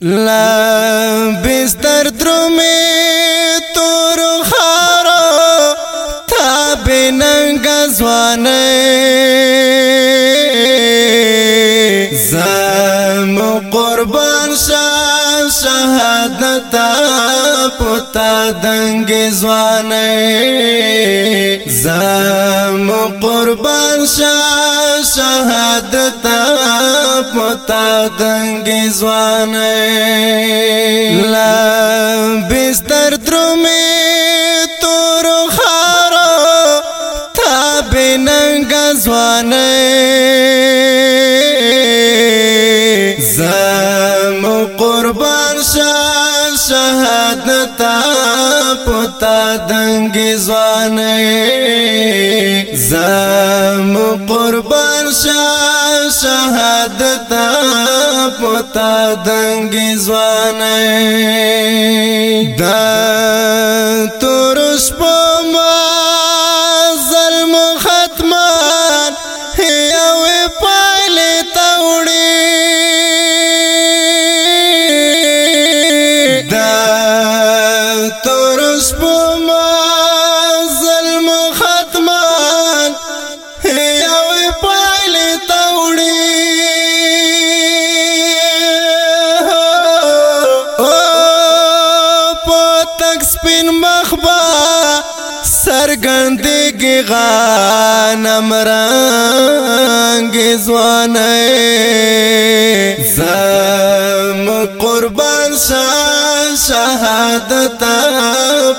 لا بستر درمه تور خارو تا بننګ ځوانه زم قربان شان شهادت پتا دنګ ځوانه زم قربان شان شهادت تا دنګ ځوان لا بستر درمه تور خار تا بننګ ځوان زم قربان شاه شهادت پتا دنګ ځوان زم قربان شاه شهادت پتا دنګ ځوانه دا تور شپه مخبا سرګندګي غانم رنگ ځوانه زړه قربان سا شهادت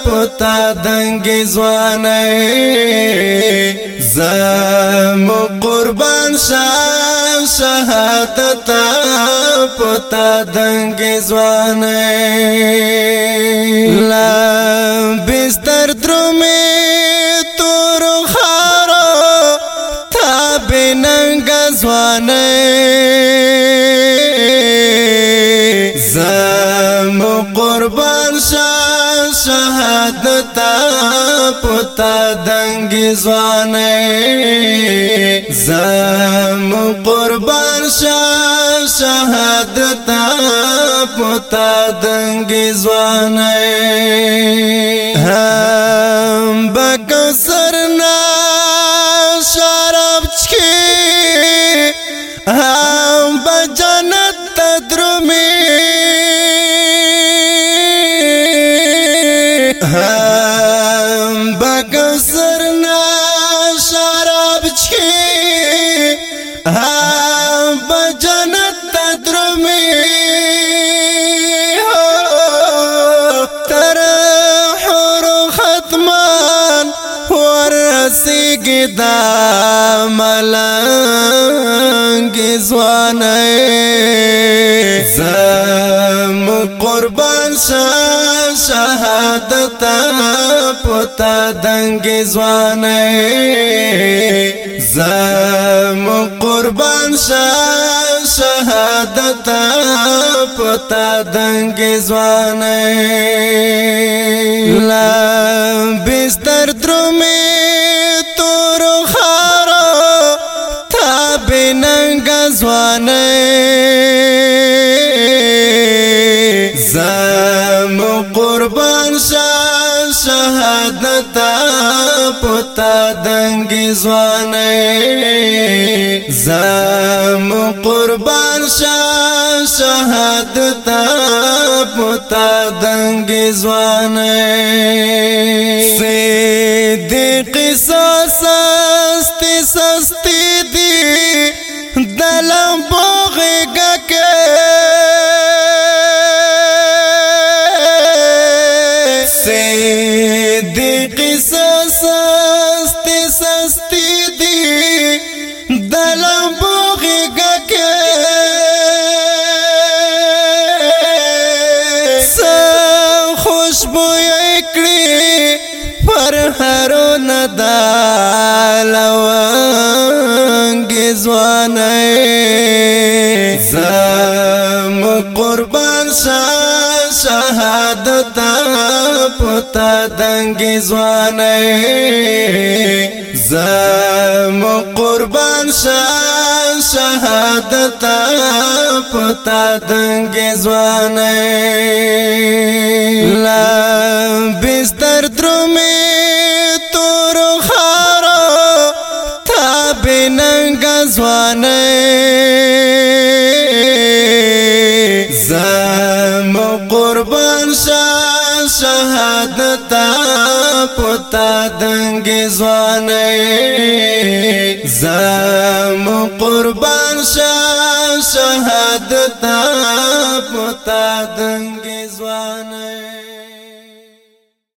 پتا دنګ زوانه زم قربان سا شهادت پتا دنګ زوانه لا بستر درمه مو قربان شا شهادت پتا دنگی زوانه زم قربان شا شهادت پتا دنگی زوانه هم بکسر نا شراب چی بجنت تدرمی تر حر ختمان ورسیگی دا ملنگی زوانه زم سا شهادت پتا دنګ ځوانې زم قربان سا شهادت پتا دنګ ځوانې لا بستر درمه تور خارو تا بننګ ځوانې شهادت پتا دنګ زوانه زم قربان شاه شهادت پتا دنګ زوانه سید قصه سستی سستی دی دلم بوغی گکے سم خوشبو اکڑی پر هرو ندا لونگی زوانے زم قربان شاہ تنگ زوانه زم قربان شان شهادت پتا دنگ زوانه لا بستر درمه تور خارا تاب ننگ زوانه زم قربان شان شهادت تا دنګ ځوانې زم قربان شه شهادت تا پتا دنګ